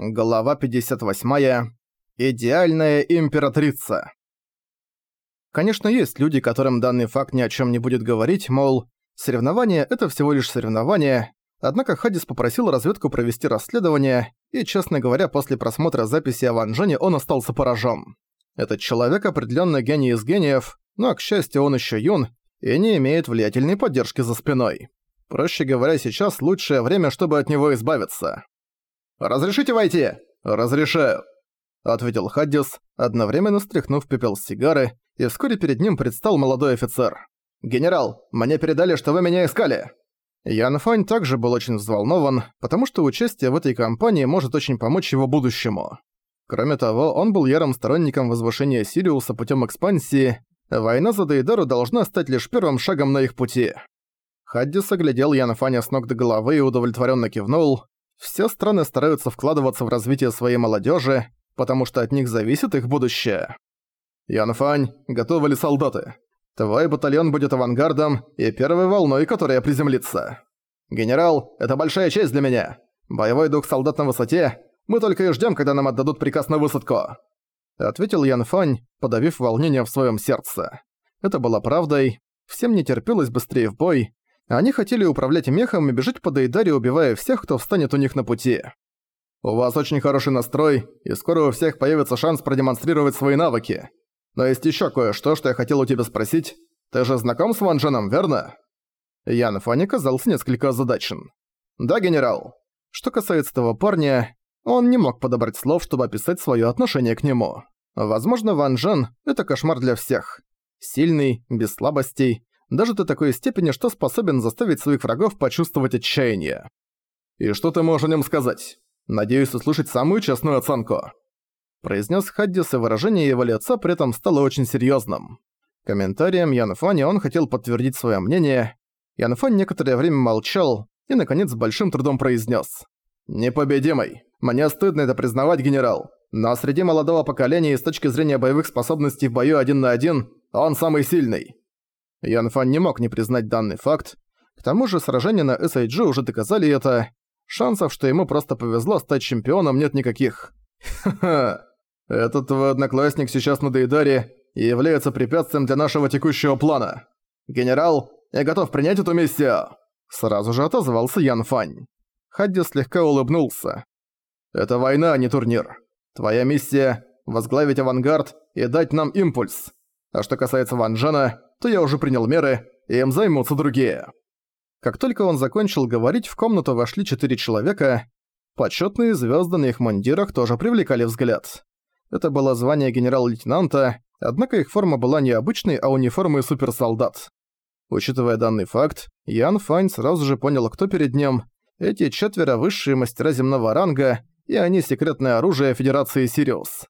Глава 58. Идеальная императрица. Конечно, есть люди, которым данный факт ни о чем не будет говорить, мол, соревнование – это всего лишь соревнование, однако Хадис попросил разведку провести расследование, и, честно говоря, после просмотра записи о Ван Джене он остался поражен. Этот человек определенно гений из гениев, но, к счастью, он еще юн и не имеет влиятельной поддержки за спиной. Проще говоря, сейчас лучшее время, чтобы от него избавиться. «Разрешите войти?» «Разрешаю», — ответил Хаддис, одновременно стряхнув пепел с сигары, и вскоре перед ним предстал молодой офицер. «Генерал, мне передали, что вы меня искали!» Ян Фань также был очень взволнован, потому что участие в этой кампании может очень помочь его будущему. Кроме того, он был ярым сторонником возвышения Сириуса путем экспансии, война за Дейдару должна стать лишь первым шагом на их пути. Хаддис оглядел Ян Фаня с ног до головы и удовлетворенно кивнул. Все страны стараются вкладываться в развитие своей молодежи, потому что от них зависит их будущее. Янфань, готовы ли солдаты? Твой батальон будет авангардом и первой волной, которая приземлится. Генерал, это большая честь для меня. Боевой дух солдат на высоте. Мы только и ждем, когда нам отдадут приказ на высадку. Ответил Ян Фань, подавив волнение в своем сердце. Это было правдой. Всем не терпелось быстрее в бой, они хотели управлять мехом и бежать по Дейдаре, убивая всех, кто встанет у них на пути. «У вас очень хороший настрой, и скоро у всех появится шанс продемонстрировать свои навыки. Но есть еще кое-что, что я хотел у тебя спросить. Ты же знаком с Ван Дженом, верно?» Ян Фань казался несколько озадачен. «Да, генерал. Что касается того парня, он не мог подобрать слов, чтобы описать свое отношение к нему. Возможно, Ван Джен – это кошмар для всех. Сильный, без слабостей, даже до такой степени, что способен заставить своих врагов почувствовать отчаяние. «И что ты можешь о нем сказать? Надеюсь услышать самую честную оценку». Произнес Хаддис, и выражение его лица при этом стало очень серьезным. Комментарием Ян Фани он хотел подтвердить свое мнение. Ян Фань некоторое время молчал и, наконец, с большим трудом произнес: «Непобедимый. Мне стыдно это признавать, генерал. Но среди молодого поколения и с точки зрения боевых способностей в бою один на один, он самый сильный. Ян Фан не мог не признать данный факт. К тому же сражения на SIG уже доказали это. Шансов, что ему просто повезло стать чемпионом, нет никаких. Ха-ха. Этот твой одноклассник сейчас на Дейдаре и является препятствием для нашего текущего плана. Генерал, я готов принять эту миссию. Сразу же отозвался Ян Фань. Хадди слегка улыбнулся. Это война, а не турнир. Твоя миссия – возглавить авангард и дать нам импульс. А что касается Ван Джена, то я уже принял меры, и им займутся другие». Как только он закончил говорить, в комнату вошли четыре человека. Почетные звезды на их мундирах тоже привлекали взгляд. Это было звание генерал-лейтенанта, однако их форма была не обычной, а униформой суперсолдат. Учитывая данный факт, Ян Фань сразу же понял, кто перед ним. Эти четверо высшие мастера земного ранга, и они секретное оружие Федерации Сириус.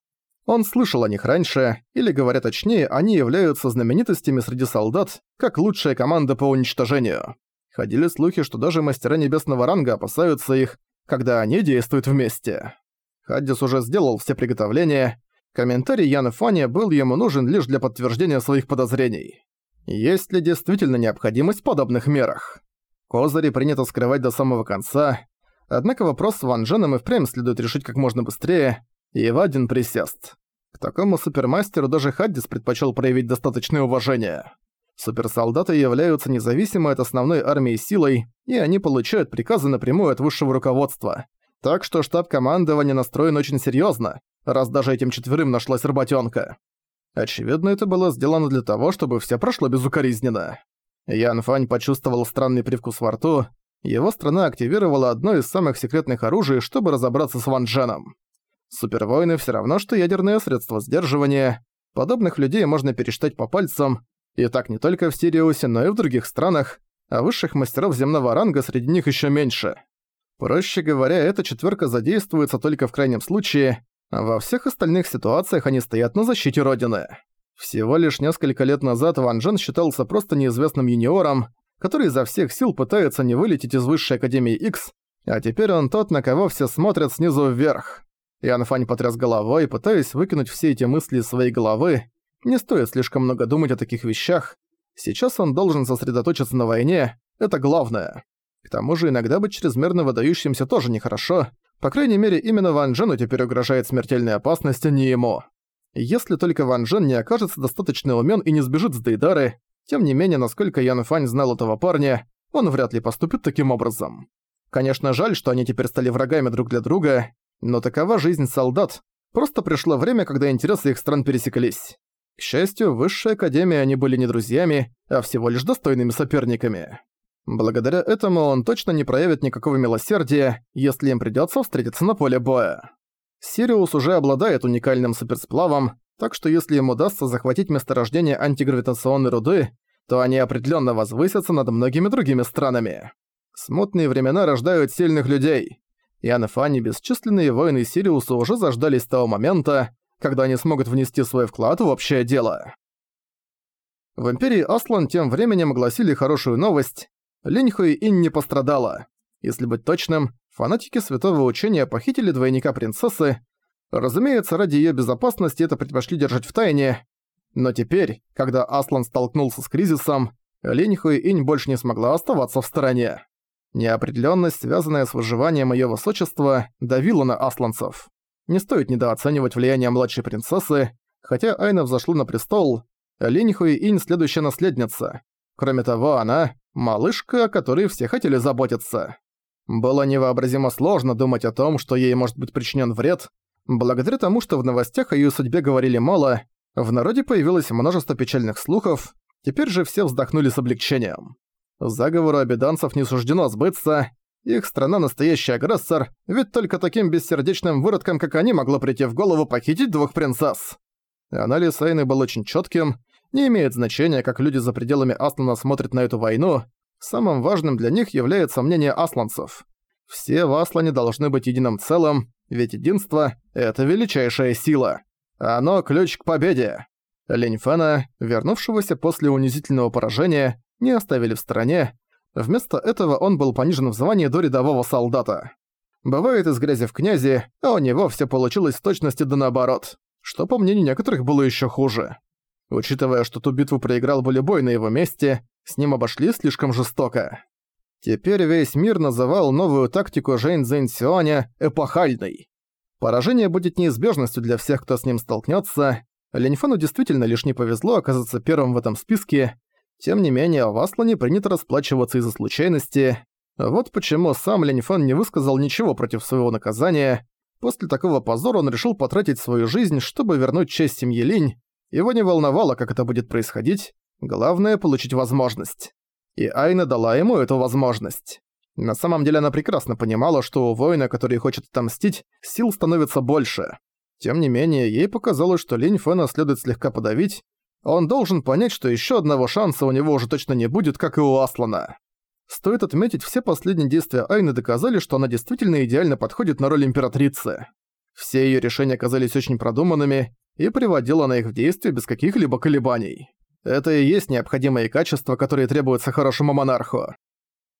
Он слышал о них раньше, или, говоря точнее, они являются знаменитостями среди солдат, как лучшая команда по уничтожению. Ходили слухи, что даже мастера небесного ранга опасаются их, когда они действуют вместе. Хаддис уже сделал все приготовления. Комментарий Яна Фани был ему нужен лишь для подтверждения своих подозрений. Есть ли действительно необходимость в подобных мерах? Козыри принято скрывать до самого конца, однако вопрос с Ван Дженом и впрямь следует решить как можно быстрее, и в один присест. К такому супермастеру даже Хаддис предпочел проявить достаточное уважение. Суперсолдаты являются независимой от основной армии силой, и они получают приказы напрямую от высшего руководства. Так что штаб командования настроен очень серьезно, раз даже этим четверым нашлась работенка. Очевидно, это было сделано для того, чтобы все прошло безукоризненно. Ян Фань почувствовал странный привкус во рту, его страна активировала одно из самых секретных оружий, чтобы разобраться с Ван Дженом. Супервойны все равно, что ядерное средство сдерживания. Подобных людей можно пересчитать по пальцам, и так не только в Сириусе, но и в других странах, а высших мастеров земного ранга среди них еще меньше. Проще говоря, эта четверка задействуется только в крайнем случае, а во всех остальных ситуациях они стоят на защите Родины. Всего лишь несколько лет назад Ван Джен считался просто неизвестным юниором, который изо всех сил пытается не вылететь из Высшей Академии X, а теперь он тот, на кого все смотрят снизу вверх. Ян Фань потряс головой, пытаясь выкинуть все эти мысли из своей головы. Не стоит слишком много думать о таких вещах. Сейчас он должен сосредоточиться на войне, это главное. К тому же иногда быть чрезмерно выдающимся тоже нехорошо, По крайней мере, именно Ван Джену теперь угрожает смертельная опасность, а не ему. Если только Ван Джен не окажется достаточно умен и не сбежит с Дейдары, тем не менее, насколько Ян Фань знал этого парня, он вряд ли поступит таким образом. Конечно, жаль, что они теперь стали врагами друг для друга, но такова жизнь солдат. Просто пришло время, когда интересы их стран пересеклись. К счастью, в высшей академии они были не друзьями, а всего лишь достойными соперниками. Благодаря этому он точно не проявит никакого милосердия, если им придётся встретиться на поле боя. Сириус уже обладает уникальным суперсплавом, так что если им удастся захватить месторождение антигравитационной руды, то они определённо возвысятся над многими другими странами. Смутные времена рождают сильных людей. И Анфани бесчисленные воины Сириуса уже заждались того момента, когда они смогут внести свой вклад в общее дело. В Империи Аслан тем временем огласили хорошую новость. Линь Ин не пострадала. Если быть точным, фанатики Святого Учения похитили двойника принцессы. Разумеется, ради её безопасности это предпочли держать в тайне. Но теперь, когда Аслан столкнулся с кризисом, Линь Инь больше не смогла оставаться в стороне. Неопределённость, связанная с выживанием её высочества, давила на асланцев. Не стоит недооценивать влияние младшей принцессы, хотя Айна взошла на престол, Линь Инь следующая наследница. Кроме того, она – малышка, о которой все хотели заботиться. Было невообразимо сложно думать о том, что ей может быть причинен вред. Благодаря тому, что в новостях о ее судьбе говорили мало, в народе появилось множество печальных слухов, теперь же все вздохнули с облегчением. Заговору обеданцев не суждено сбыться, их страна настоящий агрессор, ведь только таким бессердечным выродкам, как они, могло прийти в голову похитить двух принцесс. Анализ Айны был очень четким, не имеет значения, как люди за пределами Аслана смотрят на эту войну, самым важным для них является мнение асланцев. Все в Аслане должны быть единым целым, ведь единство — это величайшая сила. Оно — ключ к победе. Лень Фэна, вернувшегося после унизительного поражения, не оставили в стороне. Вместо этого он был понижен в звании до рядового солдата. Бывает из грязи в князи, а у него все получилось в точности да наоборот, что, по мнению некоторых, было еще хуже. Учитывая, что ту битву проиграл бы любой на его месте, с ним обошли слишком жестоко. Теперь весь мир называл новую тактику Жэнь Цзэнь Сюаня эпохальной. Поражение будет неизбежностью для всех, кто с ним столкнется. Леньфану действительно лишь не повезло оказаться первым в этом списке, тем не менее, в Аслане принято расплачиваться из-за случайности. Вот почему сам Ленифан не высказал ничего против своего наказания. После такого позора он решил потратить свою жизнь, чтобы вернуть честь семьи Линь. Его не волновало, как это будет происходить. Главное — получить возможность. И Айна дала ему эту возможность. На самом деле она прекрасно понимала, что у воина, который хочет отомстить, сил становится больше. Тем не менее, ей показалось, что Линь Фэна следует слегка подавить, он должен понять, что еще одного шанса у него уже точно не будет, как и у Аслана. Стоит отметить, все последние действия Айны доказали, что она действительно идеально подходит на роль императрицы. Все ее решения оказались очень продуманными, и приводила она их в действие без каких-либо колебаний. Это и есть необходимые качества, которые требуются хорошему монарху.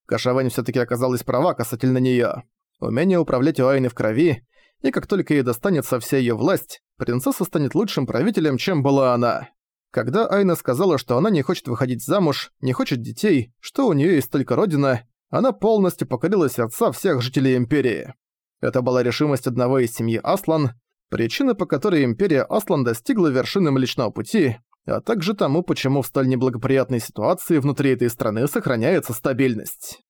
Кашавань все таки оказалась права касательно нее. Умение управлять у Айны в крови, и как только ей достанется вся ее власть, принцесса станет лучшим правителем, чем была она. Когда Айна сказала, что она не хочет выходить замуж, не хочет детей, что у нее есть только родина, она полностью покорилась отца всех жителей Империи. Это была решимость одного из семьи Аслан, причина, по которой Империя Аслан достигла вершины Млечного Пути, а также тому, почему в столь неблагоприятной ситуации внутри этой страны сохраняется стабильность.